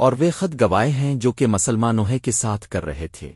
اور وہ خط گوائے ہیں جو کہ مسلمانوں کے ساتھ کر رہے تھے۔